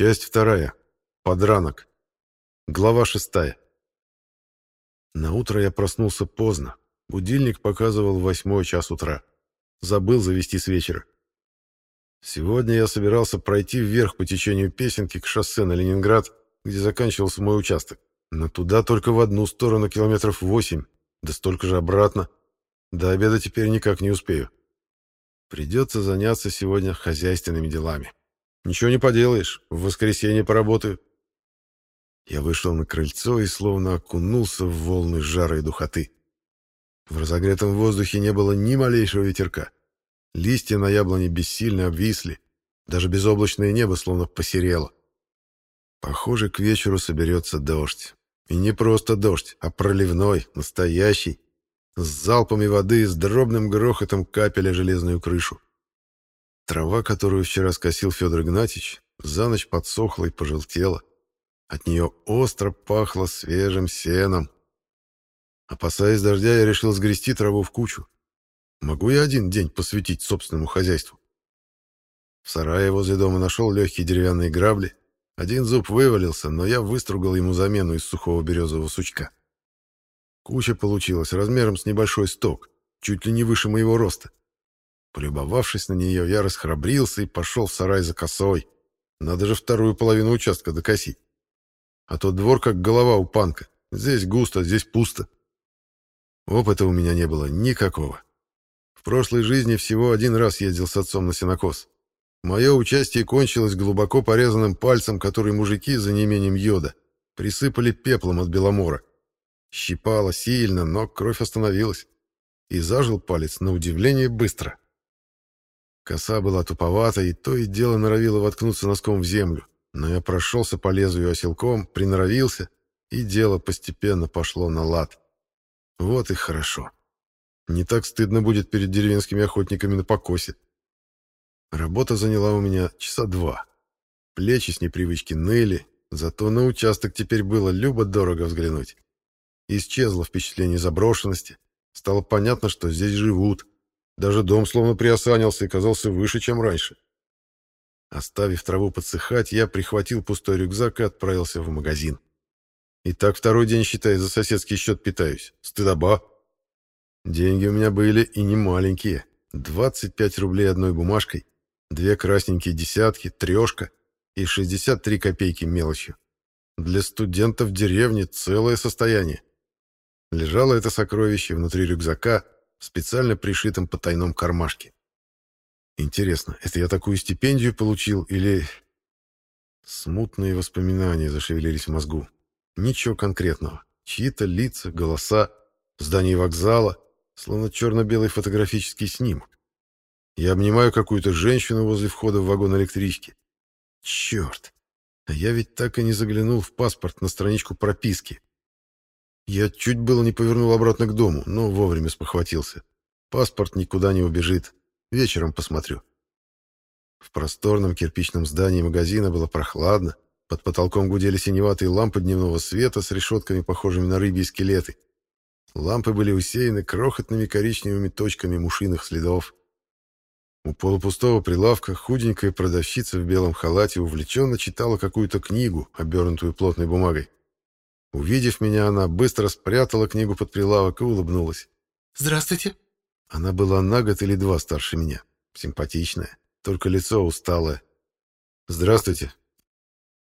Часть вторая. Подранок. Глава шестая. На утро я проснулся поздно. Будильник показывал восьмой час утра. Забыл завести с вечера. Сегодня я собирался пройти вверх по течению Песенки к шоссе на Ленинград, где заканчивался мой участок. Но туда только в одну сторону километров восемь, да столько же обратно. До обеда теперь никак не успею. Придется заняться сегодня хозяйственными делами. Ничего не поделаешь, в воскресенье поработаю. Я вышел на крыльцо и словно окунулся в волны жара и духоты. В разогретом воздухе не было ни малейшего ветерка. Листья на яблоне бессильно обвисли, даже безоблачное небо словно посерело. Похоже, к вечеру соберется дождь. И не просто дождь, а проливной, настоящий, с залпами воды и с дробным грохотом капеля железную крышу. Трава, которую вчера скосил Федор Игнатьич, за ночь подсохла и пожелтела. От нее остро пахло свежим сеном. Опасаясь дождя, я решил сгрести траву в кучу. Могу я один день посвятить собственному хозяйству? В сарае возле дома нашел легкие деревянные грабли. Один зуб вывалился, но я выстругал ему замену из сухого березового сучка. Куча получилась размером с небольшой сток, чуть ли не выше моего роста. Полюбовавшись на нее, я расхрабрился и пошел в сарай за косой. Надо же вторую половину участка докосить. А то двор как голова у панка. Здесь густо, здесь пусто. Опыта у меня не было никакого. В прошлой жизни всего один раз ездил с отцом на сенокос. Мое участие кончилось глубоко порезанным пальцем, который мужики, за неимением йода, присыпали пеплом от беломора. Щипало сильно, но кровь остановилась. И зажил палец на удивление быстро. Коса была туповата, и то и дело норовила воткнуться носком в землю. Но я прошелся по лезвию ее оселком, приноровился, и дело постепенно пошло на лад. Вот и хорошо. Не так стыдно будет перед деревенскими охотниками на покосе. Работа заняла у меня часа два. Плечи с непривычки ныли, зато на участок теперь было любо-дорого взглянуть. Исчезло впечатление заброшенности. Стало понятно, что здесь живут, даже дом словно приосанился и казался выше, чем раньше. Оставив траву подсыхать, я прихватил пустой рюкзак и отправился в магазин. И так второй день, считай, за соседский счет питаюсь. Стыдоба. Деньги у меня были и не маленькие. 25 рублей одной бумажкой, две красненькие десятки, трешка и 63 копейки мелочью. Для студентов деревни целое состояние. Лежало это сокровище внутри рюкзака — специально пришитом потайном кармашке. Интересно, это я такую стипендию получил или... Смутные воспоминания зашевелились в мозгу. Ничего конкретного. Чьи-то лица, голоса, здание вокзала, словно черно-белый фотографический снимок. Я обнимаю какую-то женщину возле входа в вагон электрички. Черт! А я ведь так и не заглянул в паспорт на страничку прописки. Я чуть было не повернул обратно к дому, но вовремя спохватился. Паспорт никуда не убежит. Вечером посмотрю. В просторном кирпичном здании магазина было прохладно. Под потолком гудели синеватые лампы дневного света с решетками, похожими на рыбьи скелеты. Лампы были усеяны крохотными коричневыми точками мушиных следов. У полупустого прилавка худенькая продавщица в белом халате увлеченно читала какую-то книгу, обернутую плотной бумагой. Увидев меня, она быстро спрятала книгу под прилавок и улыбнулась. «Здравствуйте!» Она была на год или два старше меня. Симпатичная, только лицо усталое. «Здравствуйте!»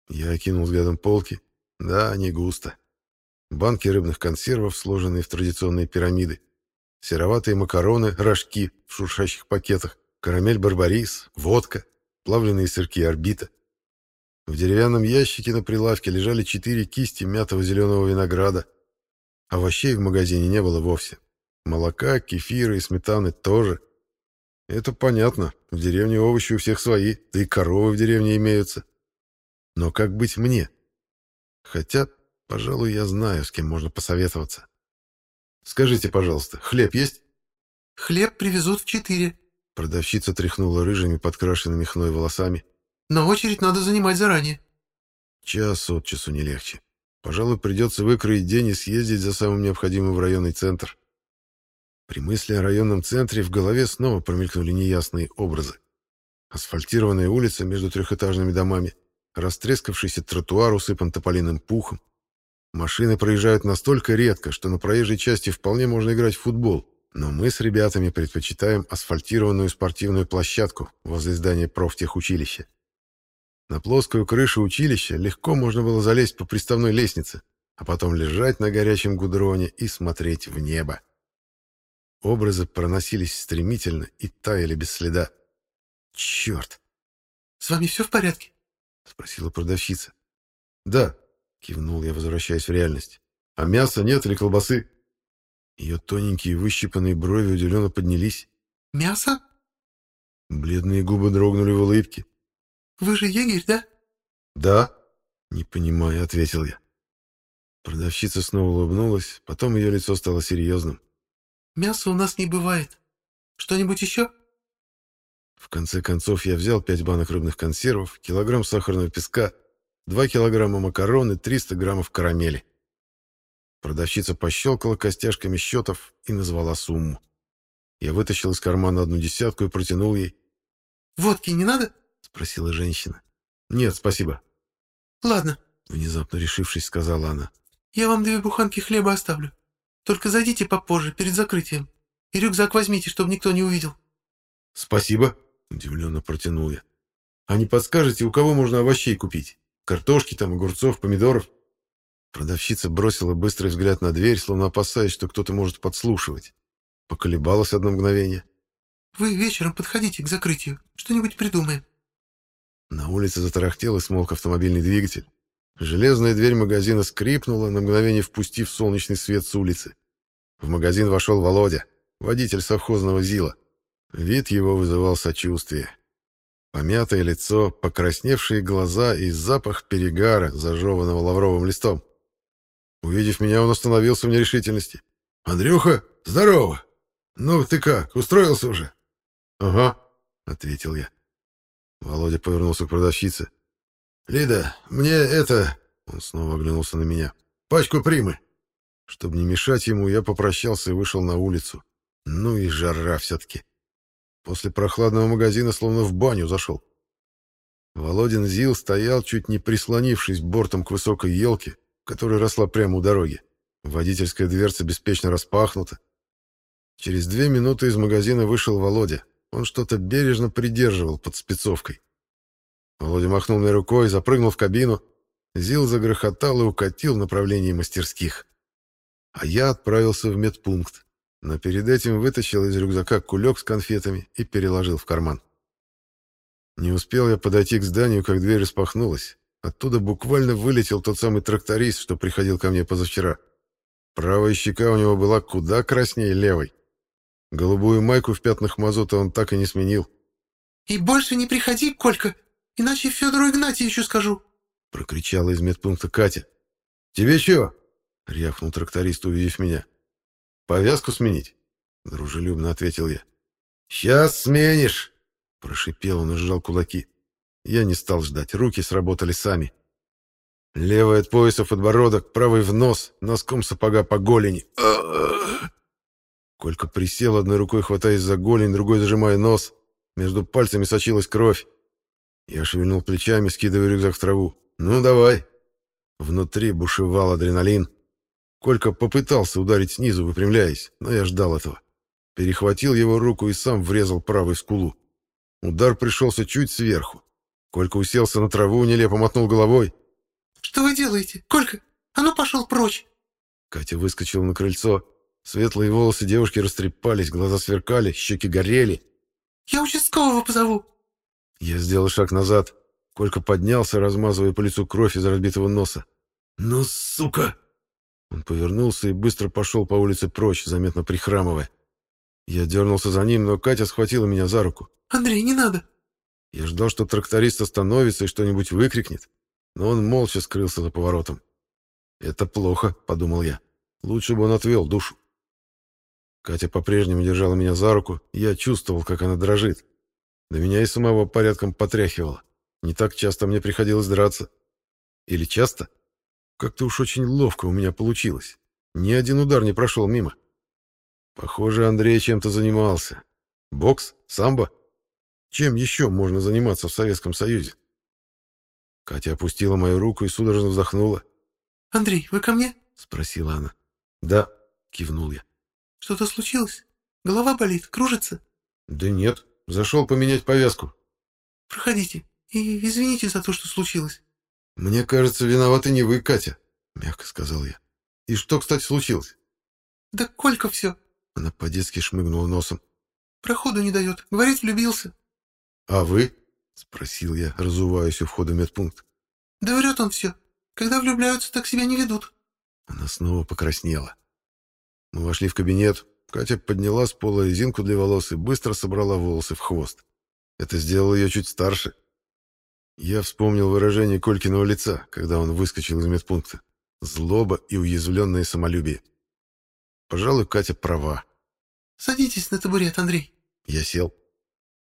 Я окинул взглядом полки. Да, не густо. Банки рыбных консервов, сложенные в традиционные пирамиды. Сероватые макароны, рожки в шуршащих пакетах. Карамель барбарис, водка, плавленые сырки орбита. В деревянном ящике на прилавке лежали четыре кисти мятого зеленого винограда. Овощей в магазине не было вовсе. Молока, кефира и сметаны тоже. Это понятно. В деревне овощи у всех свои, да и коровы в деревне имеются. Но как быть мне? Хотя, пожалуй, я знаю, с кем можно посоветоваться. Скажите, пожалуйста, хлеб есть? Хлеб привезут в четыре. Продавщица тряхнула рыжими подкрашенными хной волосами. На очередь надо занимать заранее. Час от часу не легче. Пожалуй, придется выкроить день и съездить за самым необходимым в районный центр. При мысли о районном центре в голове снова промелькнули неясные образы. Асфальтированная улица между трехэтажными домами, растрескавшийся тротуар усыпан тополиным пухом. Машины проезжают настолько редко, что на проезжей части вполне можно играть в футбол, но мы с ребятами предпочитаем асфальтированную спортивную площадку возле здания профтехучилища. На плоскую крышу училища легко можно было залезть по приставной лестнице, а потом лежать на горячем гудроне и смотреть в небо. Образы проносились стремительно и таяли без следа. «Черт! С вами все в порядке?» — спросила продавщица. «Да», — кивнул я, возвращаясь в реальность. «А мяса нет или колбасы?» Ее тоненькие выщипанные брови удивленно поднялись. «Мясо?» Бледные губы дрогнули в улыбке. Вы же егерь, да?» «Да», — не понимаю, ответил я. Продавщица снова улыбнулась, потом ее лицо стало серьезным. «Мяса у нас не бывает. Что-нибудь еще?» В конце концов я взял пять банок рыбных консервов, килограмм сахарного песка, два килограмма макарон и 300 граммов карамели. Продавщица пощелкала костяшками счетов и назвала сумму. Я вытащил из кармана одну десятку и протянул ей. «Водки не надо?» спросила женщина. «Нет, спасибо». «Ладно», — внезапно решившись, сказала она. «Я вам две буханки хлеба оставлю. Только зайдите попозже, перед закрытием. И рюкзак возьмите, чтобы никто не увидел». «Спасибо», — удивленно протянул я. «А не подскажете, у кого можно овощей купить? Картошки там, огурцов, помидоров?» Продавщица бросила быстрый взгляд на дверь, словно опасаясь, что кто-то может подслушивать. Поколебалась одно мгновение. «Вы вечером подходите к закрытию. Что-нибудь придумаем», на улице затарахтел и смолк автомобильный двигатель. Железная дверь магазина скрипнула, на мгновение впустив солнечный свет с улицы. В магазин вошел Володя, водитель совхозного ЗИЛа. Вид его вызывал сочувствие. Помятое лицо, покрасневшие глаза и запах перегара, зажеванного лавровым листом. Увидев меня, он остановился в нерешительности. «Андрюха, здорово! Ну, ты как, устроился уже?» «Ага», — ответил я. Володя повернулся к продавщице. «Лида, мне это...» Он снова оглянулся на меня. «Пачку примы!» Чтобы не мешать ему, я попрощался и вышел на улицу. Ну и жара все-таки. После прохладного магазина словно в баню зашел. Володин Зил стоял, чуть не прислонившись бортом к высокой елке, которая росла прямо у дороги. Водительская дверца беспечно распахнута. Через две минуты из магазина вышел Володя. Он что-то бережно придерживал под спецовкой. Володя махнул мне рукой, запрыгнул в кабину. Зил загрохотал и укатил в направлении мастерских. А я отправился в медпункт. Но перед этим вытащил из рюкзака кулек с конфетами и переложил в карман. Не успел я подойти к зданию, как дверь распахнулась. Оттуда буквально вылетел тот самый тракторист, что приходил ко мне позавчера. Правая щека у него была куда краснее левой. Голубую майку в пятнах мазота он так и не сменил. «И больше не приходи, Колька, иначе Федору Игнатьевичу скажу!» — прокричала из медпункта Катя. «Тебе чего?» — рявкнул тракторист, увидев меня. «Повязку сменить?» — дружелюбно ответил я. «Сейчас сменишь!» — прошипел он и сжал кулаки. Я не стал ждать, руки сработали сами. Левый от пояса подбородок, правый в нос, носком сапога по голени. «А -а -а Колька присел одной рукой, хватаясь за голень, другой зажимая нос. Между пальцами сочилась кровь. Я шевельнул плечами, скидывая рюкзак в траву. «Ну, давай!» Внутри бушевал адреналин. Колька попытался ударить снизу, выпрямляясь, но я ждал этого. Перехватил его руку и сам врезал правой скулу. Удар пришелся чуть сверху. Колька уселся на траву, нелепо мотнул головой. «Что вы делаете, Колька? А ну пошел прочь!» Катя выскочила на крыльцо. Светлые волосы девушки растрепались, глаза сверкали, щеки горели. «Я участкового позову!» Я сделал шаг назад. Колька поднялся, размазывая по лицу кровь из разбитого носа. «Ну, сука!» Он повернулся и быстро пошел по улице прочь, заметно прихрамывая. Я дернулся за ним, но Катя схватила меня за руку. «Андрей, не надо!» Я ждал, что тракторист остановится и что-нибудь выкрикнет, но он молча скрылся за поворотом. «Это плохо», — подумал я. «Лучше бы он отвел душу». Катя по-прежнему держала меня за руку, я чувствовал, как она дрожит. До меня и самого порядком потряхивало. Не так часто мне приходилось драться. Или часто? Как-то уж очень ловко у меня получилось. Ни один удар не прошел мимо. Похоже, Андрей чем-то занимался. Бокс? Самбо? Чем еще можно заниматься в Советском Союзе? Катя опустила мою руку и судорожно вздохнула. «Андрей, вы ко мне?» — спросила она. «Да», — кивнул я. Что-то случилось? Голова болит, кружится? Да нет, зашел поменять повязку. Проходите и извините за то, что случилось. Мне кажется, виноваты не вы, Катя, мягко сказал я. И что, кстати, случилось? Да Колька все. Она по-детски шмыгнула носом. Проходу не дает, говорит, влюбился. А вы? Спросил я, разуваясь у входа в медпункт. Да врет он все. Когда влюбляются, так себя не ведут. Она снова покраснела. Мы вошли в кабинет. Катя подняла с пола резинку для волос и быстро собрала волосы в хвост. Это сделало ее чуть старше. Я вспомнил выражение Колькиного лица, когда он выскочил из медпункта. Злоба и уязвленное самолюбие. Пожалуй, Катя права. «Садитесь на табурет, Андрей». Я сел.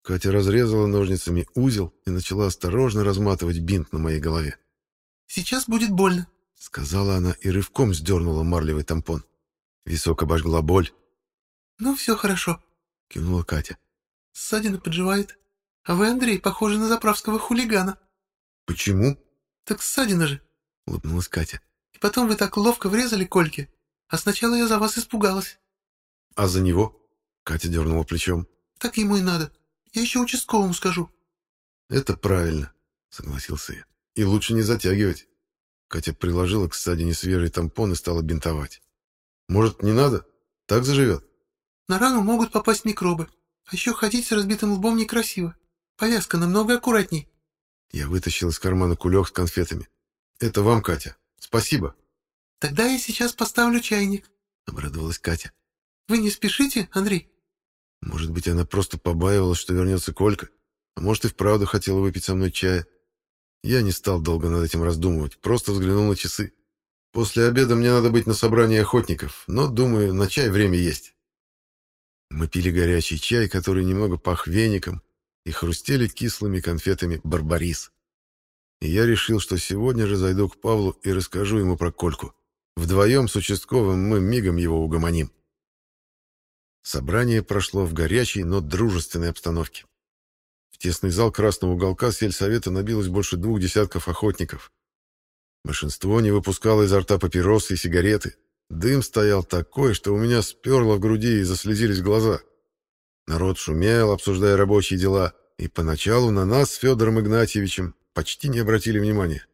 Катя разрезала ножницами узел и начала осторожно разматывать бинт на моей голове. «Сейчас будет больно», — сказала она и рывком сдернула марлевый тампон. Висок обожгла боль. «Ну, все хорошо», — кивнула Катя. «Ссадина подживает. А вы, Андрей, похожи на заправского хулигана». «Почему?» «Так ссадина же», — улыбнулась Катя. «И потом вы так ловко врезали кольки. А сначала я за вас испугалась». «А за него?» — Катя дернула плечом. «Так ему и надо. Я еще участковому скажу». «Это правильно», — согласился я. «И лучше не затягивать». Катя приложила к ссадине свежий тампон и стала бинтовать. Может, не надо? Так заживет. На рану могут попасть микробы. А еще ходить с разбитым лбом некрасиво. Повязка намного аккуратней. Я вытащил из кармана кулек с конфетами. Это вам, Катя. Спасибо. Тогда я сейчас поставлю чайник. Обрадовалась Катя. Вы не спешите, Андрей? Может быть, она просто побаивалась, что вернется Колька. А может, и вправду хотела выпить со мной чая. Я не стал долго над этим раздумывать, просто взглянул на часы. После обеда мне надо быть на собрании охотников, но, думаю, на чай время есть. Мы пили горячий чай, который немного пах веником, и хрустели кислыми конфетами «Барбарис». И я решил, что сегодня же зайду к Павлу и расскажу ему про Кольку. Вдвоем с участковым мы мигом его угомоним. Собрание прошло в горячей, но дружественной обстановке. В тесный зал красного уголка сельсовета набилось больше двух десятков охотников. Большинство не выпускало изо рта папиросы и сигареты. Дым стоял такой, что у меня сперло в груди и заслезились глаза. Народ шумел, обсуждая рабочие дела, и поначалу на нас с Федором Игнатьевичем почти не обратили внимания.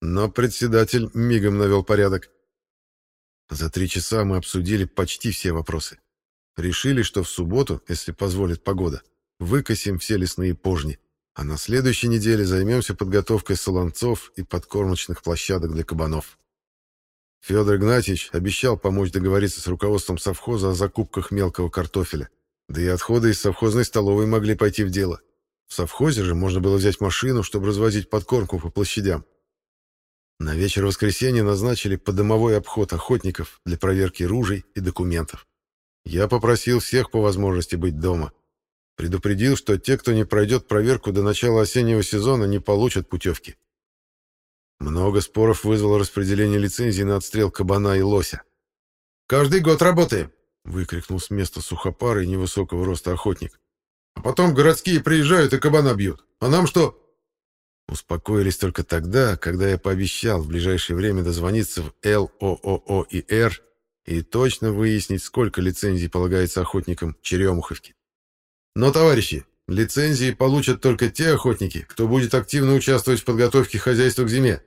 Но председатель мигом навел порядок. За три часа мы обсудили почти все вопросы. Решили, что в субботу, если позволит погода, выкосим все лесные пожни. А на следующей неделе займемся подготовкой солонцов и подкормочных площадок для кабанов. Федор Игнатьевич обещал помочь договориться с руководством совхоза о закупках мелкого картофеля. Да и отходы из совхозной столовой могли пойти в дело. В совхозе же можно было взять машину, чтобы развозить подкормку по площадям. На вечер воскресенья назначили подомовой обход охотников для проверки ружей и документов. Я попросил всех по возможности быть дома. Предупредил, что те, кто не пройдет проверку до начала осеннего сезона, не получат путевки. Много споров вызвало распределение лицензий на отстрел кабана и лося. «Каждый год работаем!» — выкрикнул с места сухопарый невысокого роста охотник. «А потом городские приезжают и кабана бьют. А нам что?» Успокоились только тогда, когда я пообещал в ближайшее время дозвониться в ЛООО и Р и точно выяснить, сколько лицензий полагается охотникам Черемуховки. Но, товарищи, лицензии получат только те охотники, кто будет активно участвовать в подготовке хозяйства к зиме.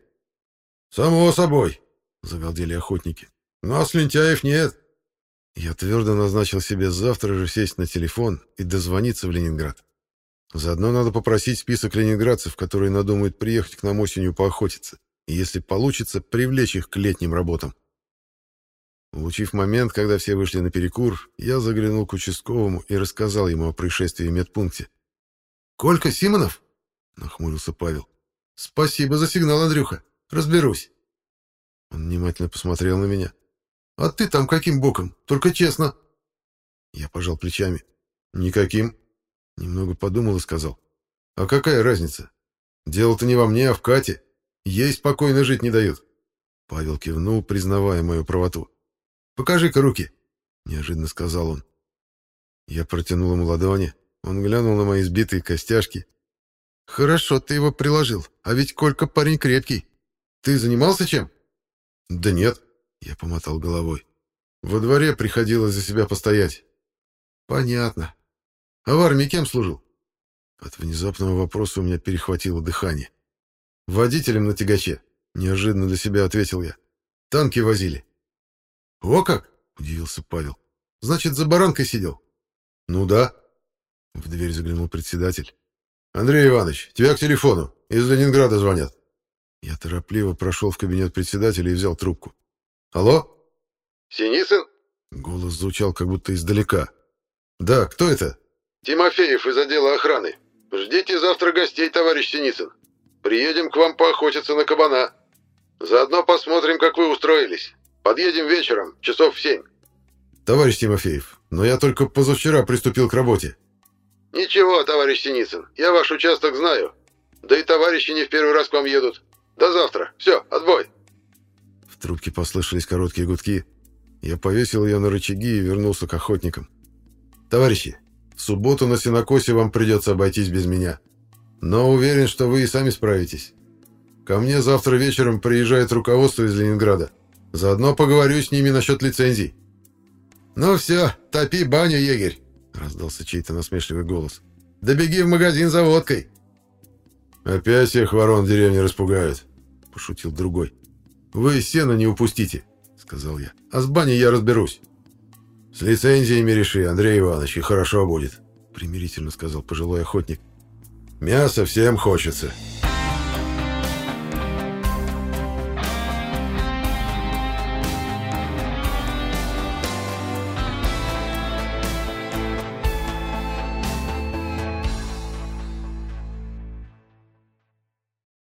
Само собой, загалдели охотники. Нас лентяев нет. Я твердо назначил себе завтра же сесть на телефон и дозвониться в Ленинград. Заодно надо попросить список ленинградцев, которые надумают приехать к нам осенью поохотиться, и если получится, привлечь их к летним работам. Улучив момент, когда все вышли на перекур, я заглянул к участковому и рассказал ему о происшествии в медпункте. «Колька Симонов?» — нахмурился Павел. «Спасибо за сигнал, Андрюха. Разберусь». Он внимательно посмотрел на меня. «А ты там каким боком? Только честно». Я пожал плечами. «Никаким». Немного подумал и сказал. «А какая разница? Дело-то не во мне, а в Кате. Ей спокойно жить не дают». Павел кивнул, признавая мою правоту. Покажи-ка руки!» — неожиданно сказал он. Я протянул ему ладони. Он глянул на мои сбитые костяшки. «Хорошо, ты его приложил. А ведь Колька парень крепкий. Ты занимался чем?» «Да нет», — я помотал головой. «Во дворе приходилось за себя постоять». «Понятно. А в армии кем служил?» От внезапного вопроса у меня перехватило дыхание. «Водителем на тягаче», — неожиданно для себя ответил я. «Танки возили. «О как!» — удивился Павел. «Значит, за баранкой сидел?» «Ну да». В дверь заглянул председатель. «Андрей Иванович, тебя к телефону. Из Ленинграда звонят». Я торопливо прошел в кабинет председателя и взял трубку. «Алло?» «Синицын?» Голос звучал как будто издалека. «Да, кто это?» «Тимофеев из отдела охраны. Ждите завтра гостей, товарищ Синицын. Приедем к вам поохотиться на кабана. Заодно посмотрим, как вы устроились». Подъедем вечером, часов в семь. Товарищ Тимофеев, но я только позавчера приступил к работе. Ничего, товарищ Синицын, я ваш участок знаю. Да и товарищи не в первый раз к вам едут. До завтра. Все, отбой. В трубке послышались короткие гудки. Я повесил ее на рычаги и вернулся к охотникам. Товарищи, в субботу на синокосе вам придется обойтись без меня. Но уверен, что вы и сами справитесь. Ко мне завтра вечером приезжает руководство из Ленинграда. Заодно поговорю с ними насчет лицензий. «Ну все, топи баню, егерь!» — раздался чей-то насмешливый голос. «Да беги в магазин за водкой!» «Опять всех ворон в деревне распугают!» — пошутил другой. «Вы сено не упустите!» — сказал я. «А с баней я разберусь!» «С лицензиями реши, Андрей Иванович, и хорошо будет!» — примирительно сказал пожилой охотник. «Мясо всем хочется!»